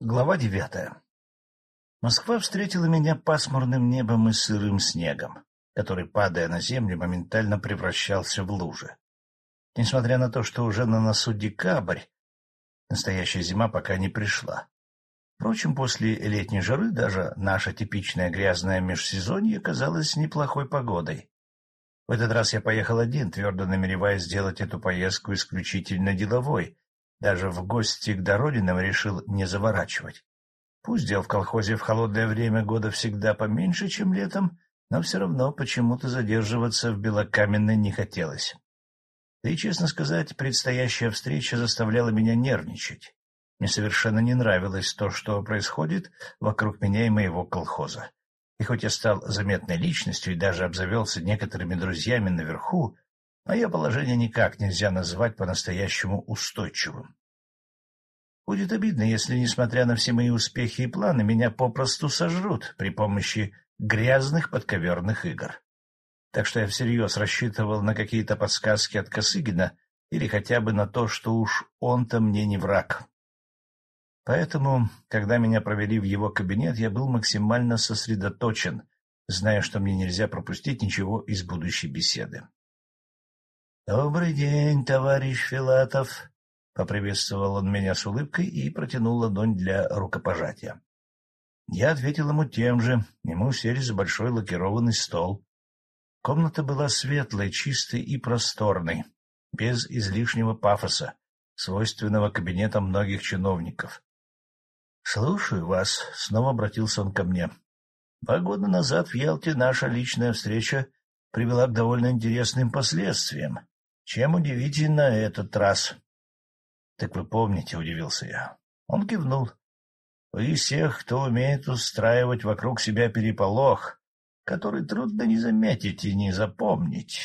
Глава девятая Москва встретила меня пасмурным небом и сырым снегом, который, падая на землю, моментально превращался в лужи. Несмотря на то, что уже на носу декабрь, настоящая зима пока не пришла. Впрочем, после летней жары даже наша типичная грязная межсезонье казалась неплохой погодой. В этот раз я поехал один, твердо намереваясь сделать эту поездку исключительно деловой, даже в гости к Дородинам решил не заворачивать. Пусть дел в колхозе в холодное время года всегда поменьше, чем летом, но все равно почему-то задерживаться в Белокаменной не хотелось. Да и, честно сказать, предстоящая встреча заставляла меня нервничать. Мне совершенно не нравилось то, что происходит вокруг меня и моего колхоза. И хоть я стал заметной личностью и даже обзавелся некоторыми друзьями наверху, Мое положение никак нельзя назвать по-настоящему устойчивым. Будет обидно, если, несмотря на все мои успехи и планы, меня попросту сожрут при помощи грязных подковерных игр. Так что я всерьез рассчитывал на какие-то подсказки от Косыгина или хотя бы на то, что уж он-то мне не враг. Поэтому, когда меня провели в его кабинет, я был максимально сосредоточен, зная, что мне нельзя пропустить ничего из будущей беседы. — Добрый день, товарищ Филатов! — поприветствовал он меня с улыбкой и протянул ладонь для рукопожатия. Я ответил ему тем же, ему сели за большой лакированный стол. Комната была светлой, чистой и просторной, без излишнего пафоса, свойственного кабинетам многих чиновников. — Слушаю вас, — снова обратился он ко мне. Два года назад в Ялте наша личная встреча привела к довольно интересным последствиям. Чем удивительно этот раз? — Так вы помните, — удивился я. Он кивнул. — Вы из тех, кто умеет устраивать вокруг себя переполох, который трудно не заметить и не запомнить.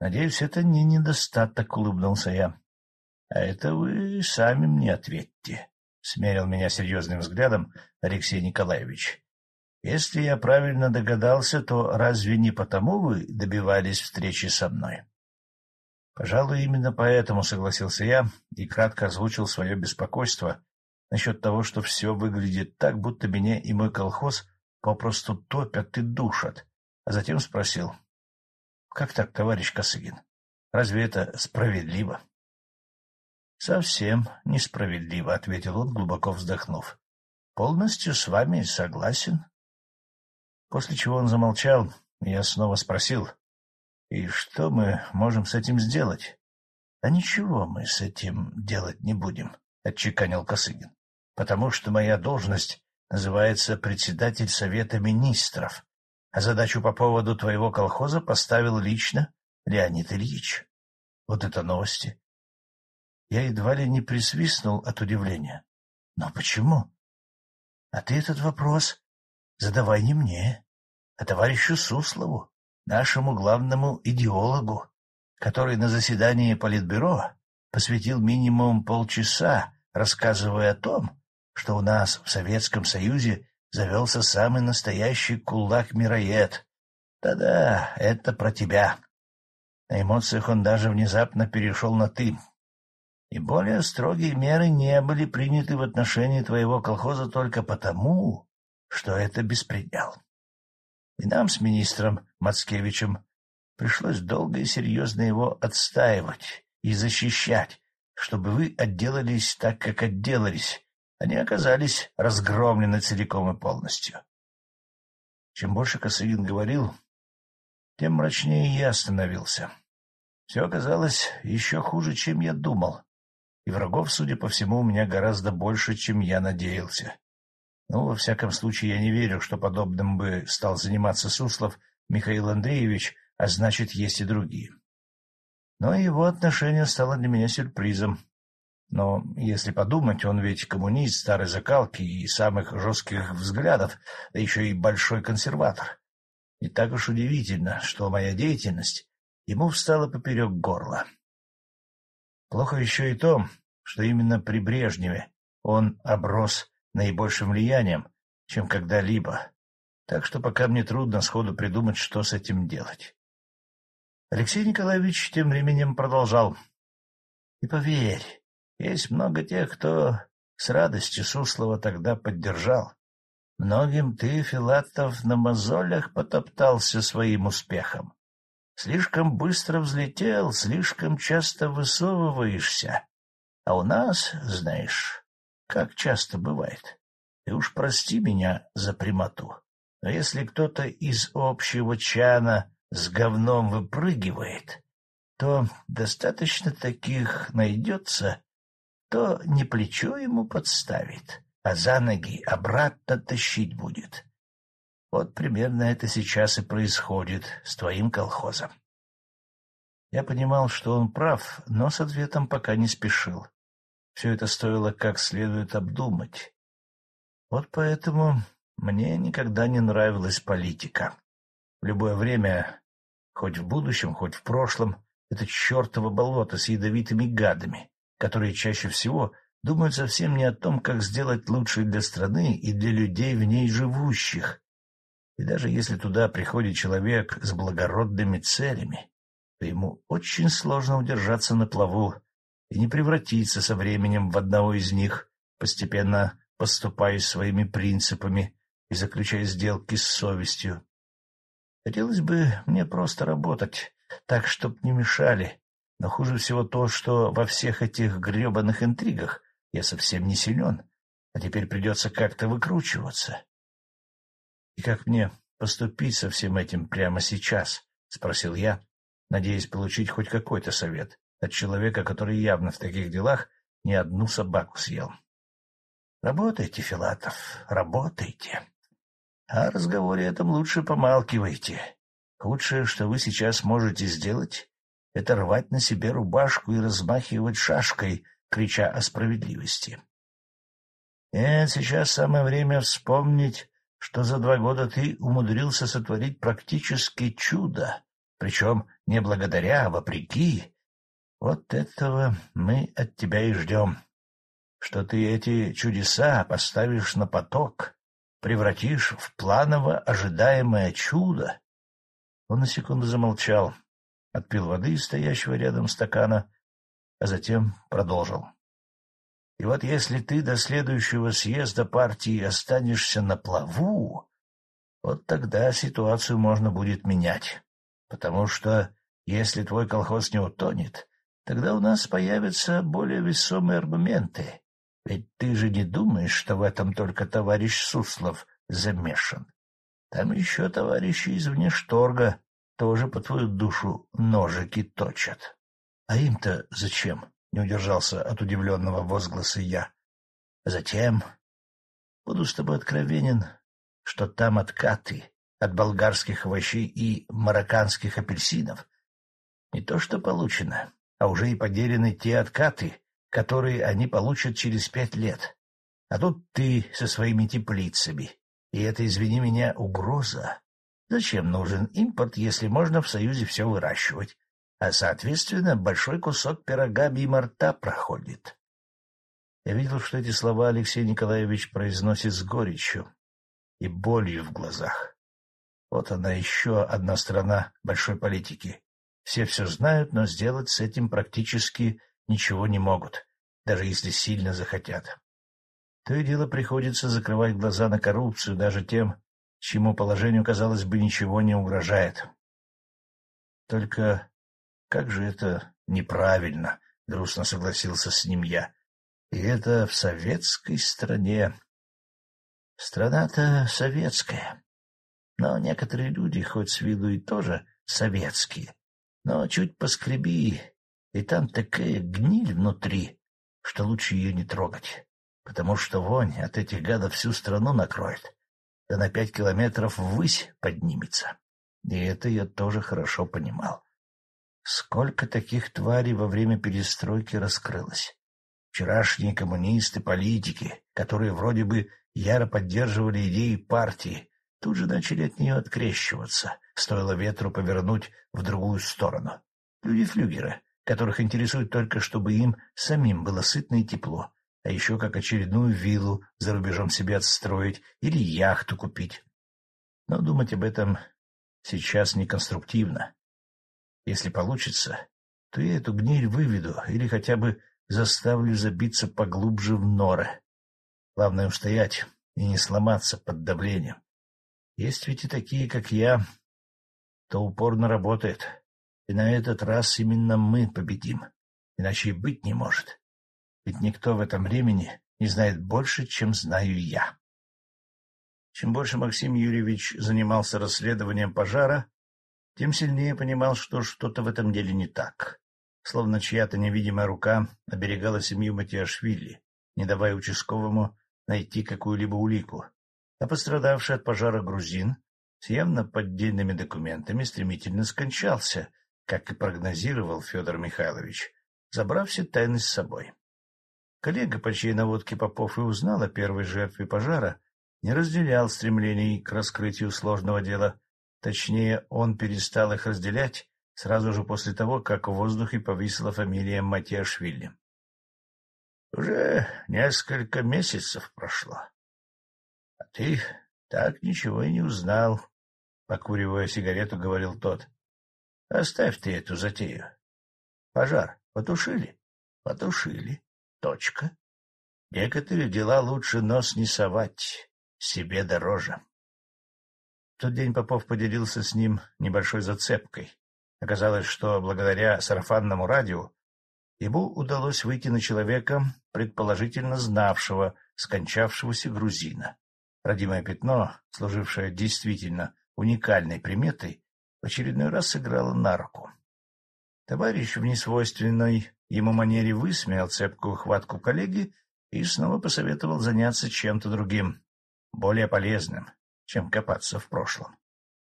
Надеюсь, это не недостаток, — улыбнулся я. — А это вы сами мне ответьте, — смерил меня серьезным взглядом Алексей Николаевич. — Если я правильно догадался, то разве не потому вы добивались встречи со мной? — Пожалуй, именно поэтому согласился я и кратко озвучил свое беспокойство насчет того, что все выглядит так, будто меня и мой колхоз попросту топят и душат, а затем спросил. — Как так, товарищ Косыгин? Разве это справедливо? — Совсем несправедливо, — ответил он, глубоко вздохнув. — Полностью с вами согласен. После чего он замолчал, и я снова спросил. И что мы можем с этим сделать? — А ничего мы с этим делать не будем, — отчеканил Косыгин, — потому что моя должность называется председатель Совета Министров, а задачу по поводу твоего колхоза поставил лично Леонид Ильич. Вот это новости. Я едва ли не присвистнул от удивления. Но почему? А ты этот вопрос задавай не мне, а товарищу Суслову нашему главному идеологу, который на заседании Политбюро посвятил минимум полчаса, рассказывая о том, что у нас в Советском Союзе завелся самый настоящий кулак-мироед. Да-да, это про тебя. На эмоциях он даже внезапно перешел на «ты». И более строгие меры не были приняты в отношении твоего колхоза только потому, что это беспредел. И нам с министром Мацкевичем пришлось долго и серьезно его отстаивать и защищать, чтобы вы отделались так, как отделались, а не оказались разгромлены целиком и полностью. Чем больше Косыгин говорил, тем мрачнее я становился. Все оказалось еще хуже, чем я думал, и врагов, судя по всему, у меня гораздо больше, чем я надеялся. Ну, во всяком случае, я не верю, что подобным бы стал заниматься Суслов Михаил Андреевич, а значит, есть и другие. Но его отношение стало для меня сюрпризом. Но, если подумать, он ведь коммунист старой закалки и самых жестких взглядов, да еще и большой консерватор. И так уж удивительно, что моя деятельность ему встала поперек горла. Плохо еще и то, что именно при Брежневе он оброс наибольшим влиянием, чем когда-либо, так что пока мне трудно сходу придумать, что с этим делать. Алексей Николаевич тем временем продолжал. — И поверь, есть много тех, кто с радостью Суслова тогда поддержал. Многим ты, Филатов, на мозолях потоптался своим успехом. Слишком быстро взлетел, слишком часто высовываешься. А у нас, знаешь, как часто бывает. И уж прости меня за прямоту, но если кто-то из общего чана с говном выпрыгивает, то достаточно таких найдется, то не плечо ему подставит, а за ноги обратно тащить будет. Вот примерно это сейчас и происходит с твоим колхозом. Я понимал, что он прав, но с ответом пока не спешил. Все это стоило как следует обдумать. Вот поэтому мне никогда не нравилась политика. В любое время, хоть в будущем, хоть в прошлом, это чертово болото с ядовитыми гадами, которые чаще всего думают совсем не о том, как сделать лучше для страны и для людей в ней живущих. И даже если туда приходит человек с благородными целями, то ему очень сложно удержаться на плаву и не превратиться со временем в одного из них, постепенно поступая своими принципами и заключая сделки с совестью. Хотелось бы мне просто работать, так, чтоб не мешали, но хуже всего то, что во всех этих гребаных интригах я совсем не силен, а теперь придется как-то выкручиваться. — И как мне поступить со всем этим прямо сейчас? — спросил я, надеясь получить хоть какой-то совет от человека, который явно в таких делах не одну собаку съел. — Работайте, Филатов, работайте. А о разговоре этом лучше помалкивайте. Худшее, что вы сейчас можете сделать, это рвать на себе рубашку и размахивать шашкой, крича о справедливости. Нет, сейчас самое время вспомнить, что за два года ты умудрился сотворить практически чудо, причем не благодаря, а вопреки. Вот этого мы от тебя и ждем, что ты эти чудеса поставишь на поток, превратишь в планово ожидаемое чудо. Он на секунду замолчал, отпил воды из стоящего рядом стакана, а затем продолжил. И вот если ты до следующего съезда партии останешься на плаву, вот тогда ситуацию можно будет менять. Потому что если твой колхоз не утонет, тогда у нас появятся более весомые аргументы. Ведь ты же не думаешь, что в этом только товарищ Суслов замешан. Там еще товарищи из внешторга тоже по твою душу ножики точат. А им-то зачем? — не удержался от удивленного возгласа я. — Затем, буду с тобой откровенен, что там откаты от болгарских овощей и марокканских апельсинов не то что получено, а уже и поделены те откаты, которые они получат через пять лет. А тут ты со своими теплицами, и это, извини меня, угроза. Зачем нужен импорт, если можно в Союзе все выращивать? А, соответственно, большой кусок пирога мимо рта проходит. Я видел, что эти слова Алексей Николаевич произносит с горечью и болью в глазах. Вот она еще одна сторона большой политики. Все все знают, но сделать с этим практически ничего не могут, даже если сильно захотят. То и дело приходится закрывать глаза на коррупцию даже тем, чему положению, казалось бы, ничего не угрожает. Только как же это неправильно, — грустно согласился с ним я. И это в советской стране. Страна-то советская. Но некоторые люди, хоть с виду и тоже советские, но чуть поскреби, и там такая гниль внутри, что лучше ее не трогать, потому что вонь от этих гадов всю страну накроет да на пять километров ввысь поднимется. И это я тоже хорошо понимал. Сколько таких тварей во время перестройки раскрылось. Вчерашние коммунисты, политики, которые вроде бы яро поддерживали идеи партии, тут же начали от нее открещиваться, стоило ветру повернуть в другую сторону. Люди-флюгеры, которых интересует только, чтобы им самим было сытно и тепло, а еще как очередную виллу за рубежом себе отстроить или яхту купить. Но думать об этом сейчас неконструктивно. Если получится, то я эту гниль выведу или хотя бы заставлю забиться поглубже в норы, Главное — устоять и не сломаться под давлением. Есть ведь и такие, как я, кто упорно работает. И на этот раз именно мы победим. Иначе и быть не может. Ведь никто в этом времени не знает больше, чем знаю я. Чем больше Максим Юрьевич занимался расследованием пожара, тем сильнее понимал, что что-то в этом деле не так. Словно чья-то невидимая рука оберегала семью Матиашвили, не давая участковому найти какую-либо улику. А пострадавший от пожара грузин с явно поддельными документами стремительно скончался, как и прогнозировал Федор Михайлович, забрав все тайны с собой. Коллега, по чьей наводке Попов и узнал о первой жертве пожара, не разделял стремлений к раскрытию сложного дела. Точнее, он перестал их разделять сразу же после того, как в воздухе повисла фамилия Матиашвили. Уже несколько месяцев прошло. А ты так ничего и не узнал, — покуривая сигарету, говорил тот. — Оставь ты эту затею. Пожар потушили? Потушили. Точка. Некоторые дела лучше нос не совать себе дороже. В тот день Попов поделился с ним небольшой зацепкой. Оказалось, что благодаря сарафанному радио ему удалось выйти на человека, предположительно знавшего скончавшегося грузина. Родимое пятно, служившее действительно уникальной приметой, в очередной раз сыграло на руку. Товарищ в несвойственной ему манере высмеял цепкую хватку коллеги и снова посоветовал заняться чем-то другим, более полезным, чем копаться в прошлом.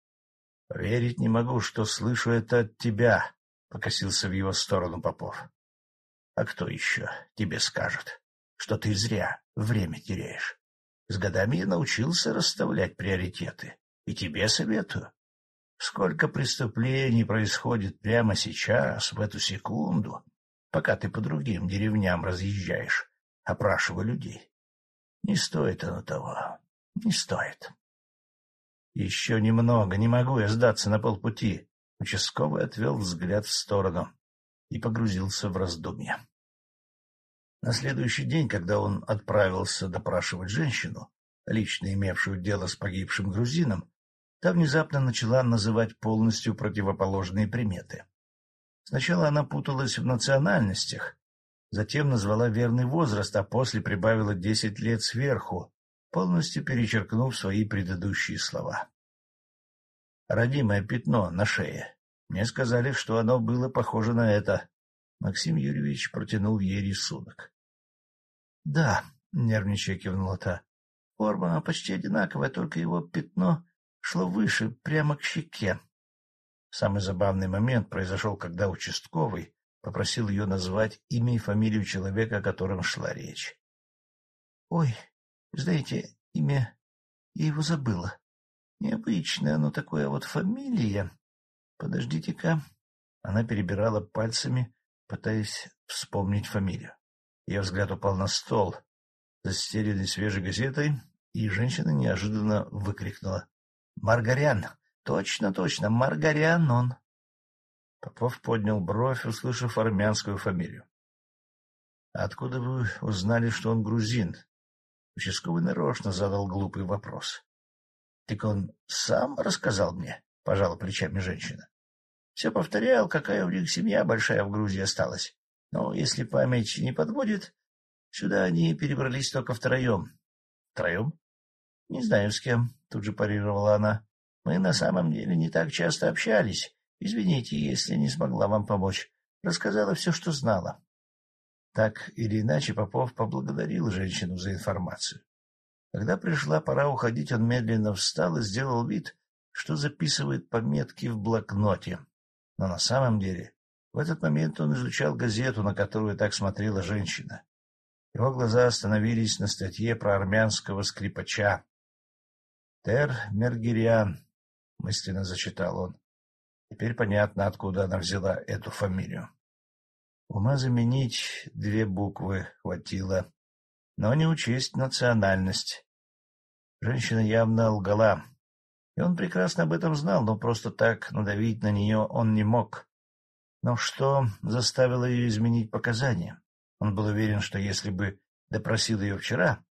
— Поверить не могу, что слышу это от тебя, — покосился в его сторону Попов. — А кто еще тебе скажет, что ты зря время теряешь? С годами я научился расставлять приоритеты, и тебе советую. Сколько преступлений происходит прямо сейчас, в эту секунду, пока ты по другим деревням разъезжаешь, опрашивая людей. Не стоит оно того. Не стоит. Еще немного, не могу я сдаться на полпути. Участковый отвел взгляд в сторону и погрузился в раздумья. На следующий день, когда он отправился допрашивать женщину, лично имевшую дело с погибшим грузином, та внезапно начала называть полностью противоположные приметы. Сначала она путалась в национальностях, затем назвала верный возраст, а после прибавила десять лет сверху, полностью перечеркнув свои предыдущие слова. Родимое пятно на шее. Мне сказали, что оно было похоже на это. Максим Юрьевич протянул ей рисунок. — Да, — нервничая кивнула та. — Форма почти одинаковая, только его пятно шло выше, прямо к щеке. Самый забавный момент произошел, когда участковый попросил ее назвать имя и фамилию человека, о котором шла речь. — Ой, знаете, имя я его забыла. Необычное оно такое, вот фамилия. Подождите-ка. Она перебирала пальцами, пытаясь вспомнить фамилию. Ее взгляд упал на стол, застеленный свежей газетой, и женщина неожиданно выкрикнула. — Маргарян! Точно, точно, Маргарян он! Попов поднял бровь, услышав армянскую фамилию. — Откуда вы узнали, что он грузин? Участковый нарочно задал глупый вопрос. — Так он сам рассказал мне, — пожала плечами женщина. — Все повторял, какая у них семья большая в Грузии осталась. Но если память не подводит, сюда они перебрались только втроем. — Втроем? — Не знаю, с кем, — тут же парировала она. — Мы на самом деле не так часто общались. Извините, если не смогла вам помочь. Рассказала все, что знала. Так или иначе, Попов поблагодарил женщину за информацию. Когда пришла пора уходить, он медленно встал и сделал вид, что записывает пометки в блокноте. Но на самом деле в этот момент он изучал газету, на которую так смотрела женщина. Его глаза остановились на статье про армянского скрипача. «Тер Мергириан», — мысленно зачитал он. Теперь понятно, откуда она взяла эту фамилию. Ума заменить две буквы хватило, но не учесть национальность. Женщина явно лгала, и он прекрасно об этом знал, но просто так надавить на нее он не мог. Но что заставило ее изменить показания? Он был уверен, что если бы допросил ее вчера,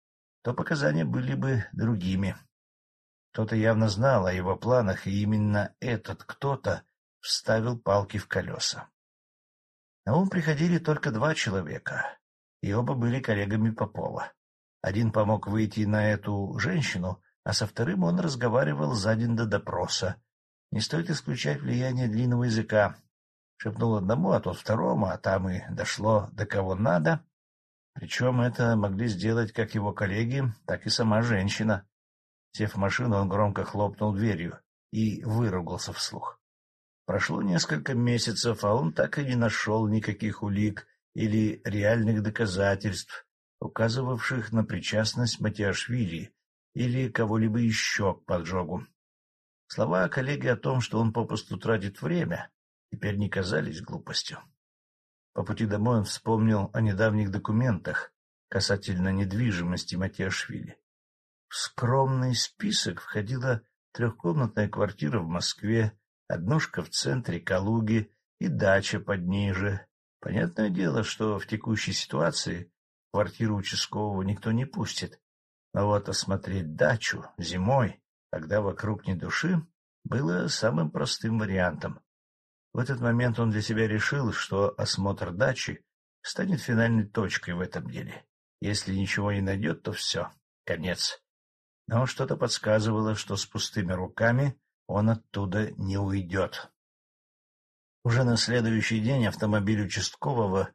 то показания были бы другими. Кто-то явно знал о его планах, и именно этот кто-то вставил палки в колеса. На ум приходили только два человека, и оба были коллегами Попова. Один помог выйти на эту женщину, а со вторым он разговаривал за день до допроса. Не стоит исключать влияние длинного языка. Шепнул одному, а тот второму, а там и дошло до кого надо. Причем это могли сделать как его коллеги, так и сама женщина. Сев в машину, он громко хлопнул дверью и выругался вслух. Прошло несколько месяцев, а он так и не нашел никаких улик или реальных доказательств, указывавших на причастность Матиашвили или кого-либо еще к поджогу. Слова коллеги о том, что он попросту тратит время, теперь не казались глупостью. По пути домой он вспомнил о недавних документах касательно недвижимости Матиашвили. В скромный список входила трехкомнатная квартира в Москве, однушка в центре Калуги и дача под ней же. Понятное дело, что в текущей ситуации квартиру участкового никто не пустит. Но вот осмотреть дачу зимой, когда вокруг ни души, было самым простым вариантом. В этот момент он для себя решил, что осмотр дачи станет финальной точкой в этом деле. Если ничего не найдет, то все, конец. Но что-то подсказывало, что с пустыми руками он оттуда не уйдет. Уже на следующий день автомобиль участкового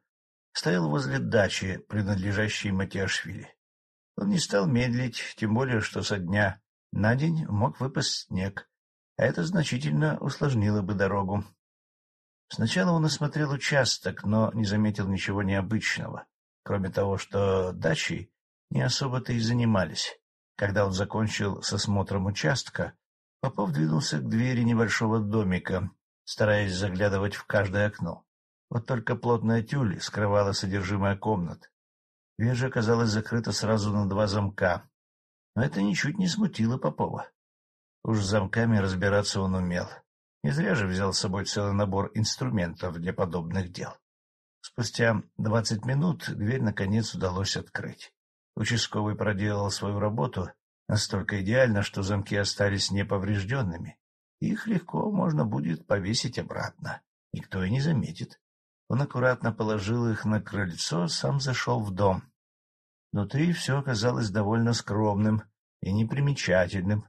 стоял возле дачи, принадлежащей Матиашвили. Он не стал медлить, тем более, что со дня на день мог выпасть снег, а это значительно усложнило бы дорогу. Сначала он осмотрел участок, но не заметил ничего необычного, кроме того, что дачей не особо-то и занимались. Когда он закончил с осмотром участка, Попов двинулся к двери небольшого домика, стараясь заглядывать в каждое окно. Вот только плотная тюль скрывала содержимое комнат. Дверь же оказалась закрыта сразу на два замка. Но это ничуть не смутило Попова. Уж с замками разбираться он умел. Не зря же взял с собой целый набор инструментов для подобных дел. Спустя двадцать минут дверь, наконец, удалось открыть. Участковый проделал свою работу настолько идеально, что замки остались неповрежденными. Их легко можно будет повесить обратно. Никто и не заметит. Он аккуратно положил их на крыльцо, сам зашел в дом. Внутри все оказалось довольно скромным и непримечательным.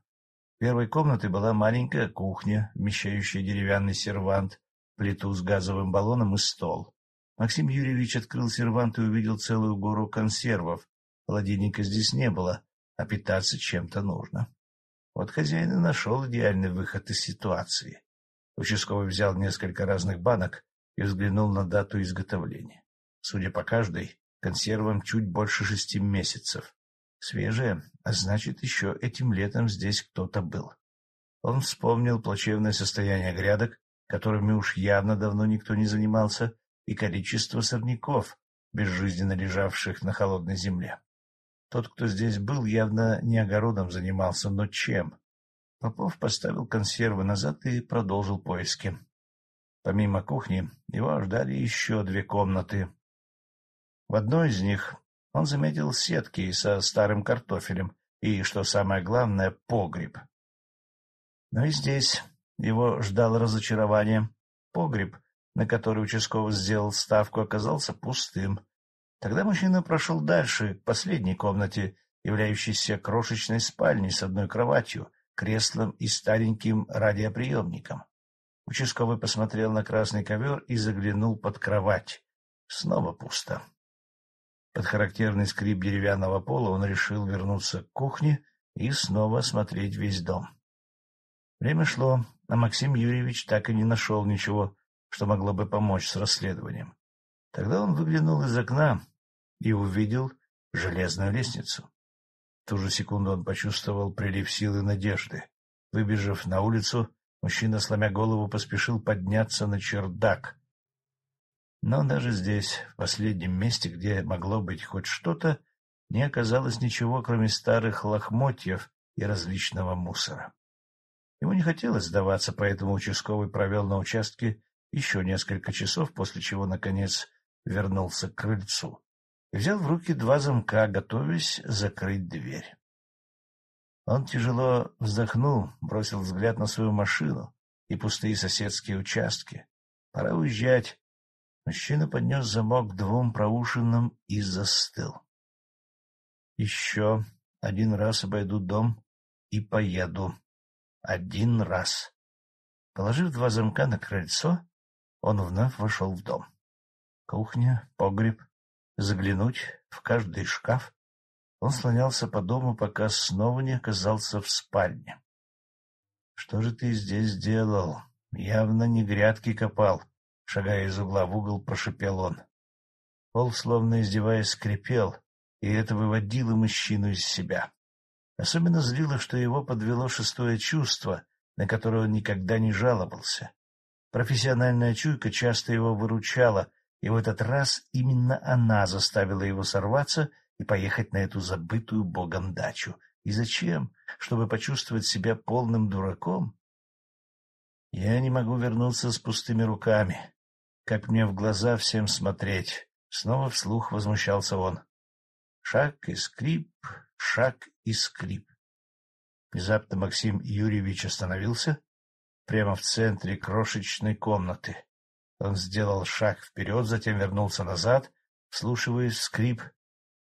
Первой комнатой была маленькая кухня, вмещающая деревянный сервант, плиту с газовым баллоном и стол. Максим Юрьевич открыл сервант и увидел целую гору консервов. Холодильника здесь не было, а питаться чем-то нужно. Вот хозяин и нашел идеальный выход из ситуации. Участковый взял несколько разных банок и взглянул на дату изготовления. Судя по каждой, консервам чуть больше шести месяцев. Свежее, а значит, еще этим летом здесь кто-то был. Он вспомнил плачевное состояние грядок, которыми уж явно давно никто не занимался, и количество сорняков, безжизненно лежавших на холодной земле. Тот, кто здесь был, явно не огородом занимался, но чем? Попов поставил консервы назад и продолжил поиски. Помимо кухни, его ждали еще две комнаты. В одной из них он заметил сетки со старым картофелем и, что самое главное, погреб. Но и здесь его ждало разочарование. Погреб, на который участковый сделал ставку, оказался пустым. Тогда мужчина прошел дальше, к последней комнате, являющейся крошечной спальней с одной кроватью, креслом и стареньким радиоприемником. Участковый посмотрел на красный ковер и заглянул под кровать. Снова пусто. Под характерный скрип деревянного пола он решил вернуться к кухне и снова осмотреть весь дом. Время шло, а Максим Юрьевич так и не нашел ничего, что могло бы помочь с расследованием. Тогда он выглянул из окна и увидел железную лестницу. В ту же секунду он почувствовал прилив силы надежды. Выбежав на улицу, мужчина, сломя голову, поспешил подняться на чердак. Но даже здесь, в последнем месте, где могло быть хоть что-то, не оказалось ничего, кроме старых лохмотьев и различного мусора. Ему не хотелось сдаваться, поэтому участковый провел на участке еще несколько часов, после чего, наконец, вернулся к крыльцу. и взял в руки два замка, готовясь закрыть дверь. Он тяжело вздохнул, бросил взгляд на свою машину и пустые соседские участки. Пора уезжать. Мужчина поднес замок к двум проушинам и застыл. Еще один раз обойду дом и поеду. Один раз. Положив два замка на крыльцо, он вновь вошел в дом. Кухня, погреб, заглянуть в каждый шкаф. Он слонялся по дому, пока снова не оказался в спальне. — Что же ты здесь делал? Явно не грядки копал, — шагая из угла в угол, прошипел он. Пол, словно издеваясь, скрипел, и это выводило мужчину из себя. Особенно злило, что его подвело шестое чувство, на которое он никогда не жаловался. Профессиональная чуйка часто его выручала, и в этот раз именно она заставила его сорваться и поехать на эту забытую богом дачу. И зачем? Чтобы почувствовать себя полным дураком? Я не могу вернуться с пустыми руками. Как мне в глаза всем смотреть? Снова вслух возмущался он. Шаг и скрип, шаг и скрип. Внезапно Максим Юрьевич остановился прямо в центре крошечной комнаты. Он сделал шаг вперед, затем вернулся назад, вслушиваясь в скрип.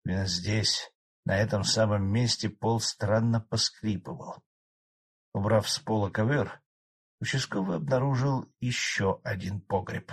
Именно здесь, на этом самом месте, пол странно поскрипывал. Убрав с пола ковер, участковый обнаружил еще один погреб.